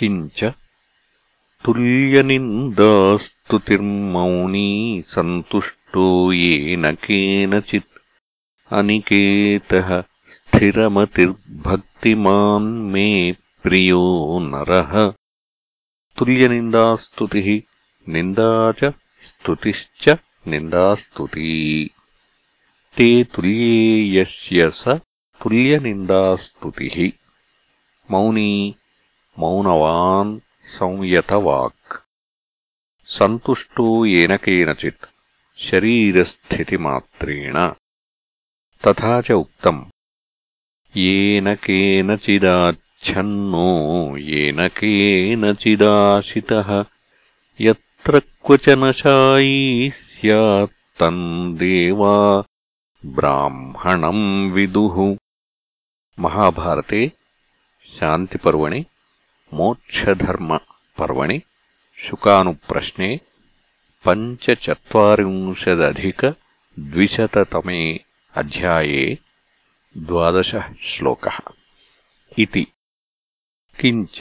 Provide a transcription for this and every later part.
किञ्च तुल्यनिन्दास्तुतिर्मौनी सन्तुष्टो येन केनचित् अनिकेतः स्थिरमतिर्भक्तिमान् मे प्रियो नरः तुल्यनिन्दास्तुतिः निन्दा च स्तुतिश्च निन्दास्तुती ते तुल्ये यस्य स तुल्यनिन्दास्तुतिः मौनी मौनवान् संयतवाक्। सन्तुष्टो येन केनचित् शरीरस्थितिमात्रेण। तथा च उक्तम्। येन केनचिदाच्छन्नो येन केनचिदाशितः। यत्र क्वचन शायी स्यात्तम् देवा ब्राह्मणम् विदुः। महाभारते शान्तिपर्वणि। मोक्षधर्मपर्वणि शुकानुप्रश्ने पञ्चचत्वारिंशदधिकद्विशततमे अध्याये द्वादशः श्लोकः इति किञ्च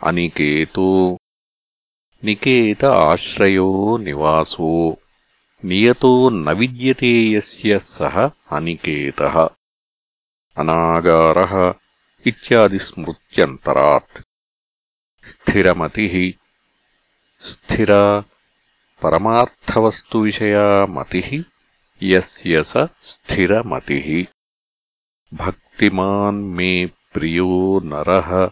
अनिकेतो निकेत आश्रयो निवासो नियतो न विद्यते यस्य सः अनिकेतः अनागारः इत्यादिस्मृत्यन्तरात् स्थिरमतिः। स्थिरा परमार्थवस्तुविषया मतिः यस्य स स्थिरमतिः। भक्तिमान् मे प्रियो नरः।